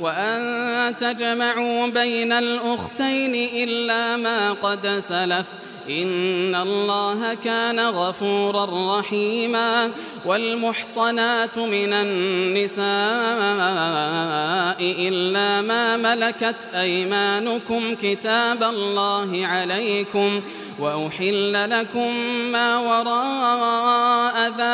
وأن تجمعوا بين الأختين إلا ما قد سلف. إن الله كان غفورا رحيما. والمحصنات من النساء إلا ما ملكت أيمانكم كتاب الله عليكم. وأحل لكم ما وراء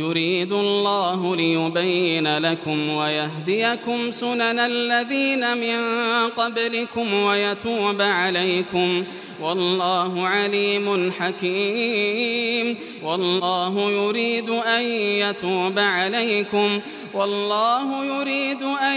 يريد الله ليبين لكم ويهديكم سنن الذين من قبلكم ويتوب عليكم. والله عليم حكيم. والله يريد أن يتوب عليكم. والله يريد أن